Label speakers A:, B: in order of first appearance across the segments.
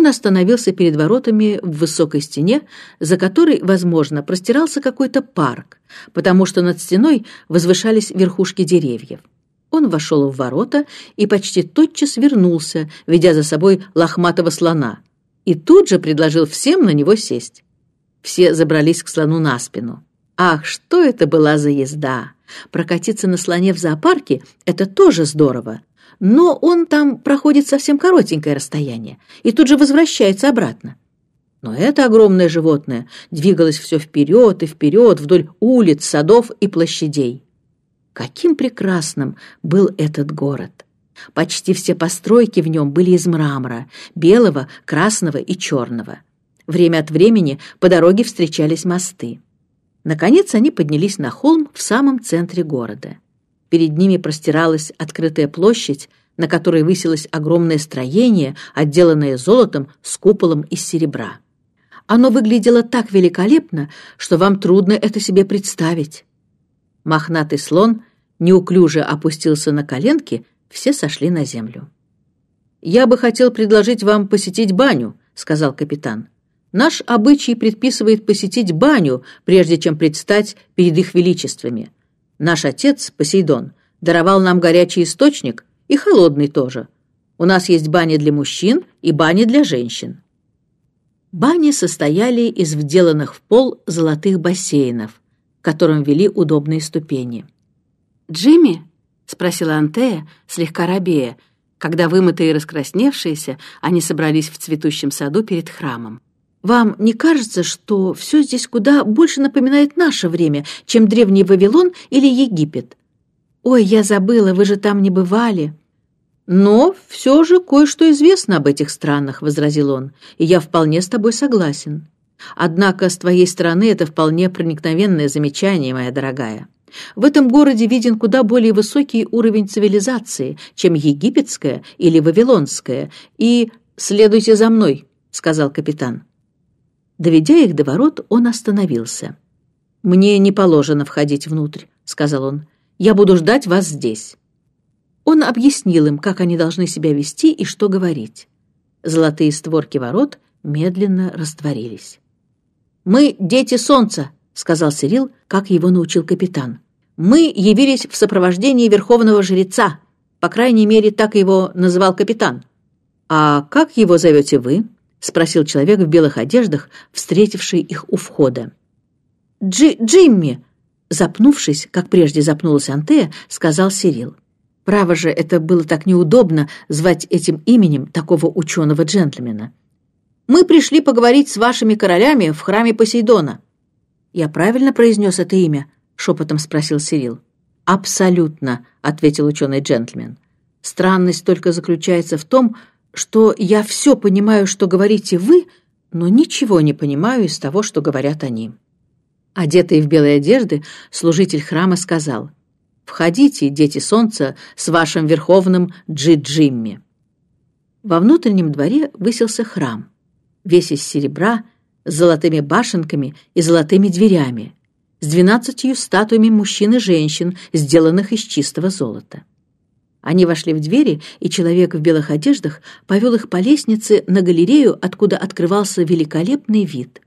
A: Он остановился перед воротами в высокой стене, за которой, возможно, простирался какой-то парк, потому что над стеной возвышались верхушки деревьев. Он вошел в ворота и почти тотчас вернулся, ведя за собой лохматого слона, и тут же предложил всем на него сесть. Все забрались к слону на спину. Ах, что это была за езда! Прокатиться на слоне в зоопарке — это тоже здорово. Но он там проходит совсем коротенькое расстояние и тут же возвращается обратно. Но это огромное животное двигалось все вперед и вперед вдоль улиц, садов и площадей. Каким прекрасным был этот город! Почти все постройки в нем были из мрамора, белого, красного и черного. Время от времени по дороге встречались мосты. Наконец они поднялись на холм в самом центре города. Перед ними простиралась открытая площадь, на которой высилось огромное строение, отделанное золотом с куполом из серебра. Оно выглядело так великолепно, что вам трудно это себе представить. Мохнатый слон неуклюже опустился на коленки, все сошли на землю. «Я бы хотел предложить вам посетить баню», — сказал капитан. «Наш обычай предписывает посетить баню, прежде чем предстать перед их величествами. Наш отец, Посейдон, даровал нам горячий источник и холодный тоже. У нас есть бани для мужчин и бани для женщин». Бани состояли из вделанных в пол золотых бассейнов, к которым вели удобные ступени.
B: «Джимми?» — спросила Антея, слегка робея, когда вымытые и раскрасневшиеся они собрались в цветущем саду перед храмом.
A: «Вам не кажется, что все здесь куда больше напоминает наше время, чем древний Вавилон или Египет? Ой, я забыла, вы же там не бывали». «Но все же кое-что известно об этих странах», — возразил он, «и я вполне с тобой согласен. Однако с твоей стороны это вполне проникновенное замечание, моя дорогая. В этом городе виден куда более высокий уровень цивилизации, чем египетская или вавилонская, и «следуйте за мной», — сказал капитан. Доведя их до ворот, он остановился. «Мне не положено входить внутрь», — сказал он. «Я буду ждать вас здесь». Он объяснил им, как они должны себя вести и что говорить. Золотые створки ворот медленно растворились. «Мы дети солнца», — сказал Сирил, как его научил капитан. «Мы явились в сопровождении верховного жреца. По крайней мере, так его называл капитан». «А как его зовете вы?» — спросил человек в белых одеждах, встретивший их у входа. «Джи Джимми!» Запнувшись, как прежде запнулась Антея, сказал Сирил. Право же, это было так неудобно звать этим именем такого ученого-джентльмена. «Мы пришли поговорить с вашими королями в храме Посейдона». «Я правильно произнес это имя?» — шепотом спросил Сирил. «Абсолютно», — ответил ученый-джентльмен. «Странность только заключается в том, что я все понимаю, что говорите вы, но ничего не понимаю из того, что говорят они». Одетый в белые одежды, служитель храма сказал, «Входите, дети солнца, с вашим верховным Джи-Джимми». Во внутреннем дворе высился храм, весь из серебра, с золотыми башенками и золотыми дверями, с двенадцатью статуями мужчин и женщин, сделанных из чистого золота. Они вошли в двери, и человек в белых одеждах повел их по лестнице на галерею, откуда открывался великолепный вид.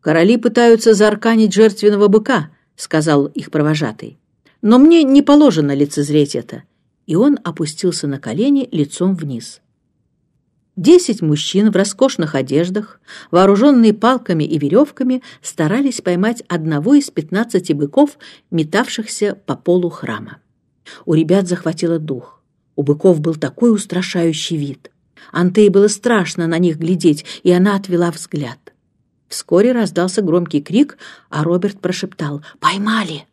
A: «Короли пытаются заарканить жертвенного быка», — сказал их провожатый. «Но мне не положено лицезреть это». И он опустился на колени лицом вниз. Десять мужчин в роскошных одеждах, вооруженные палками и веревками, старались поймать одного из пятнадцати быков, метавшихся по полу храма. У ребят захватило дух. У быков был такой устрашающий вид. Антее было страшно на них глядеть, и она отвела взгляд. Вскоре раздался громкий крик, а Роберт прошептал «Поймали!».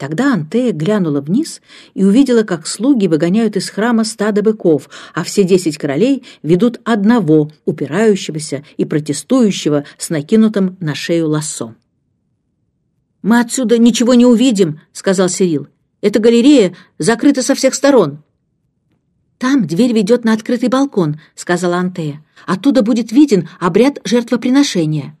A: Тогда Антея глянула вниз и увидела, как слуги выгоняют из храма стадо быков, а все десять королей ведут одного, упирающегося и протестующего с накинутым на шею лассо. «Мы отсюда ничего не увидим», — сказал Сирил. «Эта галерея закрыта со всех сторон». «Там дверь ведет на открытый балкон», — сказала Антея. «Оттуда будет виден обряд жертвоприношения».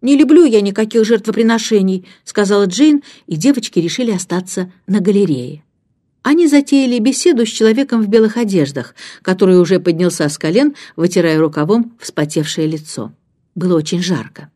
A: «Не люблю я никаких жертвоприношений», — сказала Джейн, и девочки решили остаться на галерее. Они затеяли беседу с человеком в белых одеждах, который уже поднялся с колен, вытирая рукавом вспотевшее лицо. Было очень жарко.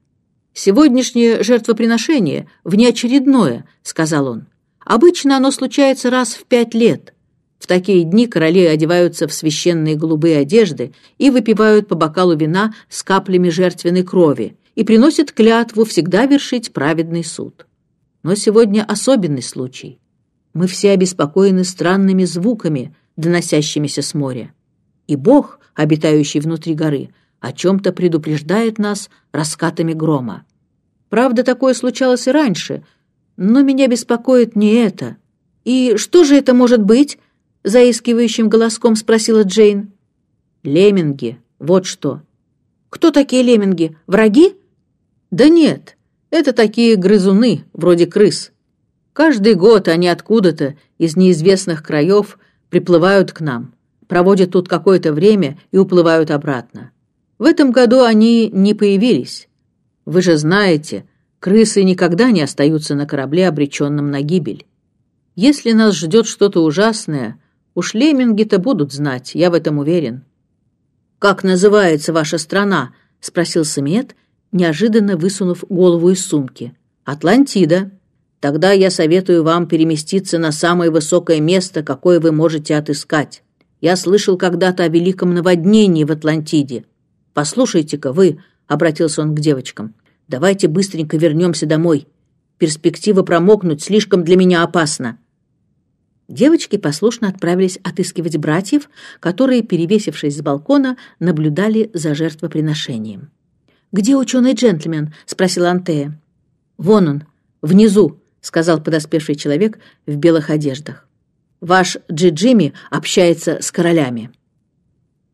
A: «Сегодняшнее жертвоприношение внеочередное», — сказал он. «Обычно оно случается раз в пять лет. В такие дни короли одеваются в священные голубые одежды и выпивают по бокалу вина с каплями жертвенной крови и приносят клятву всегда вершить праведный суд. Но сегодня особенный случай. Мы все обеспокоены странными звуками, доносящимися с моря. И Бог, обитающий внутри горы, о чем-то предупреждает нас раскатами грома. Правда, такое случалось и раньше, но меня беспокоит не это. «И что же это может быть?» — заискивающим голоском спросила Джейн. «Лемминги, вот что». «Кто такие лемминги? Враги?» «Да нет, это такие грызуны, вроде крыс. Каждый год они откуда-то, из неизвестных краев, приплывают к нам, проводят тут какое-то время и уплывают обратно. В этом году они не появились. Вы же знаете, крысы никогда не остаются на корабле, обреченном на гибель. Если нас ждет что-то ужасное, уж лемминги-то будут знать, я в этом уверен. «Как называется ваша страна?» — спросил Самиет, неожиданно высунув голову из сумки. «Атлантида. Тогда я советую вам переместиться на самое высокое место, какое вы можете отыскать. Я слышал когда-то о великом наводнении в Атлантиде. Послушайте-ка вы, — обратился он к девочкам, — давайте быстренько вернемся домой. Перспектива промокнуть слишком для меня опасна». Девочки послушно отправились отыскивать братьев, которые, перевесившись с балкона, наблюдали за жертвоприношением. «Где ученый джентльмен?» — спросила Антея. «Вон он, внизу», — сказал подоспевший человек в белых одеждах. «Ваш Джи-Джимми общается с королями».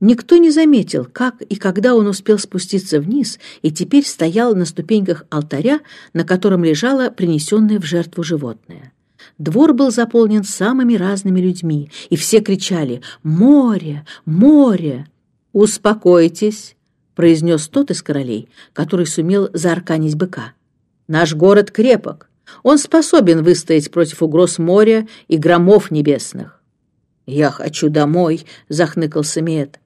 A: Никто не заметил, как и когда он успел спуститься вниз и теперь стоял на ступеньках алтаря, на котором лежало принесенное в жертву животное. Двор был заполнен самыми разными людьми, и все кричали «Море! Море!» «Успокойтесь!» произнес тот из королей, который сумел заарканить быка. «Наш город крепок. Он способен выстоять против угроз моря и громов небесных». «Я хочу домой», — захныкал Самиет.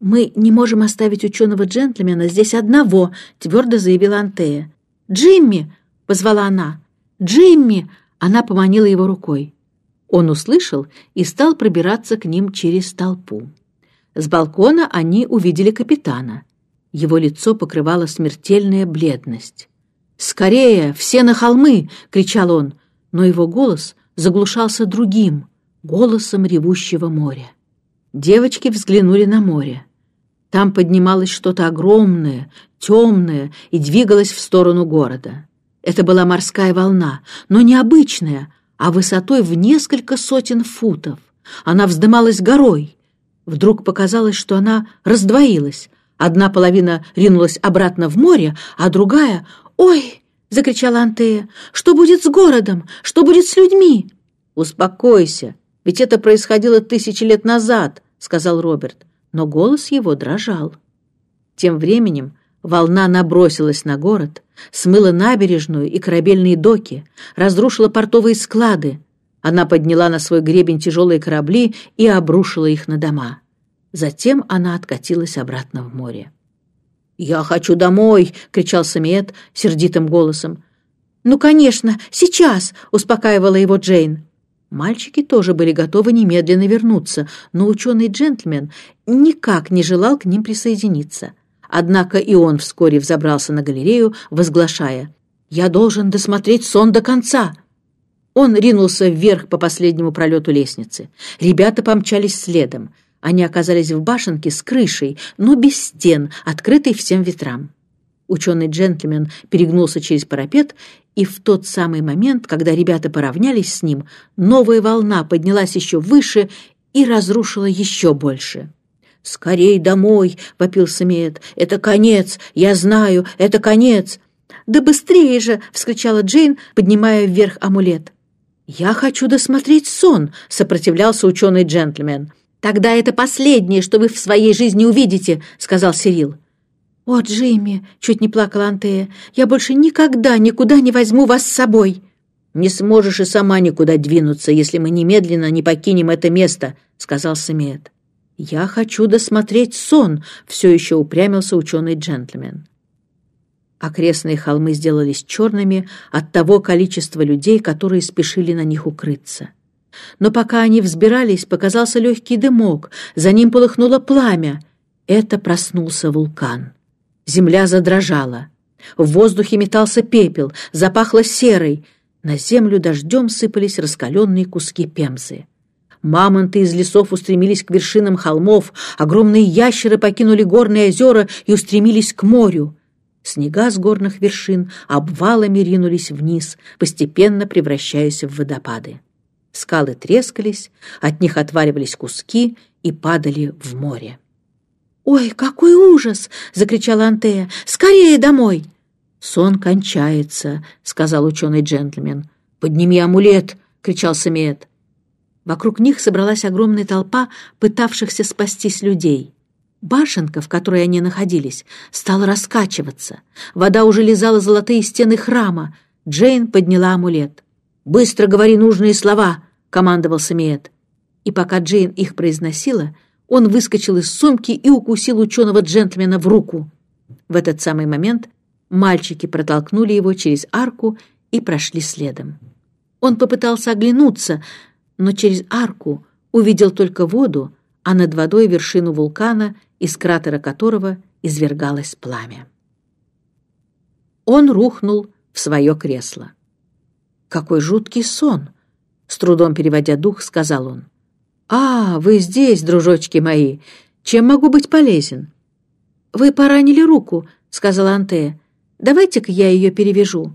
A: «Мы не можем оставить ученого-джентльмена здесь одного», — твердо заявила Антея. «Джимми!» — позвала она. «Джимми!» — она поманила его рукой. Он услышал и стал пробираться к ним через толпу. С балкона они увидели капитана. Его лицо покрывала смертельная бледность. «Скорее! Все на холмы!» — кричал он, но его голос заглушался другим, голосом ревущего моря. Девочки взглянули на море. Там поднималось что-то огромное, темное и двигалось в сторону города. Это была морская волна, но не обычная, а высотой в несколько сотен футов. Она вздымалась горой. Вдруг показалось, что она раздвоилась, Одна половина ринулась обратно в море, а другая... «Ой!» — закричала Антея. «Что будет с городом? Что будет с людьми?» «Успокойся, ведь это происходило тысячи лет назад», — сказал Роберт, но голос его дрожал. Тем временем волна набросилась на город, смыла набережную и корабельные доки, разрушила портовые склады. Она подняла на свой гребень тяжелые корабли и обрушила их на дома. Затем она откатилась обратно в море. «Я хочу домой!» — кричал Самиет сердитым голосом. «Ну, конечно, сейчас!» — успокаивала его Джейн. Мальчики тоже были готовы немедленно вернуться, но ученый-джентльмен никак не желал к ним присоединиться. Однако и он вскоре взобрался на галерею, возглашая «Я должен досмотреть сон до конца!» Он ринулся вверх по последнему пролету лестницы. Ребята помчались следом — они оказались в башенке с крышей, но без стен, открытой всем ветрам. Ученый-джентльмен перегнулся через парапет, и в тот самый момент, когда ребята поравнялись с ним, новая волна поднялась еще выше и разрушила еще больше. «Скорей домой!» — вопил Самиет. «Это конец! Я знаю, это конец!» «Да быстрее же!» — вскричала Джейн, поднимая вверх амулет. «Я хочу досмотреть сон!» — сопротивлялся ученый-джентльмен. «Тогда это последнее, что вы в своей жизни увидите», — сказал Сирил. «О, Джимми!» — чуть не плакала Антея. «Я больше никогда никуда не возьму вас с собой!» «Не сможешь и сама никуда двинуться, если мы немедленно не покинем это место», — сказал Самиет. «Я хочу досмотреть сон», — все еще упрямился ученый-джентльмен. Окрестные холмы сделались черными от того количества людей, которые спешили на них укрыться. Но пока они взбирались, показался легкий дымок, за ним полыхнуло пламя. Это проснулся вулкан. Земля задрожала. В воздухе метался пепел, запахло серой. На землю дождем сыпались раскаленные куски пемзы. Мамонты из лесов устремились к вершинам холмов, огромные ящеры покинули горные озера и устремились к морю. Снега с горных вершин обвалами ринулись вниз, постепенно превращаясь в водопады. Скалы трескались, от них отваливались куски и падали в море. «Ой, какой ужас!» — закричала Антея. «Скорее домой!» «Сон кончается», — сказал ученый-джентльмен. «Подними амулет!» — кричал Самиет. Вокруг них собралась огромная толпа пытавшихся спастись людей. Башенка, в которой они находились, стала раскачиваться. Вода уже лизала золотые стены храма. Джейн подняла амулет. «Быстро говори нужные слова!» — командовал Самиет. И пока Джейн их произносила, он выскочил из сумки и укусил ученого-джентльмена в руку. В этот самый момент мальчики протолкнули его через арку и прошли следом. Он попытался оглянуться, но через арку увидел только воду, а над водой вершину вулкана, из кратера которого извергалось пламя. Он рухнул в свое кресло. «Какой жуткий сон!» — с трудом переводя дух, сказал он. «А, вы здесь, дружочки мои! Чем могу быть полезен?» «Вы поранили руку», — сказала Антея. «Давайте-ка я ее перевяжу».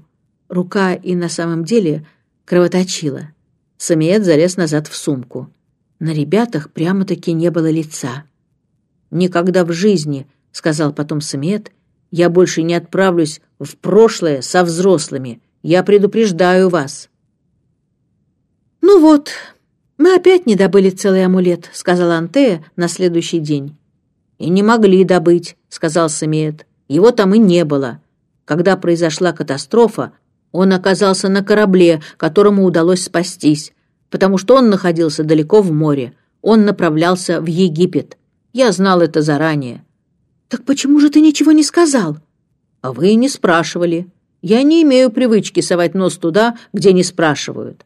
A: Рука и на самом деле кровоточила. Самиет залез назад в сумку. На ребятах прямо-таки не было лица. «Никогда в жизни», — сказал потом Самиет, — «я больше не отправлюсь в прошлое со взрослыми. Я предупреждаю вас». «Ну вот, мы опять не добыли целый амулет», — сказала Антея на следующий день. «И не могли добыть», — сказал Самиет. «Его там и не было. Когда произошла катастрофа, он оказался на корабле, которому удалось спастись, потому что он находился далеко в море. Он направлялся в Египет. Я знал это заранее». «Так почему же ты ничего не сказал?» «А вы не спрашивали. Я не имею привычки совать нос туда, где не спрашивают».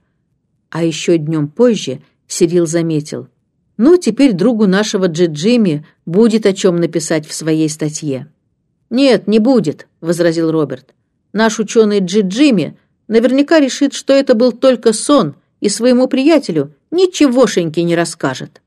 A: А еще днем позже Сирил заметил. «Ну, теперь другу нашего Джиджими будет о чем написать в своей статье». «Нет, не будет», — возразил Роберт. «Наш ученый Джиджими наверняка решит, что это был только сон, и своему приятелю ничегошеньки не расскажет».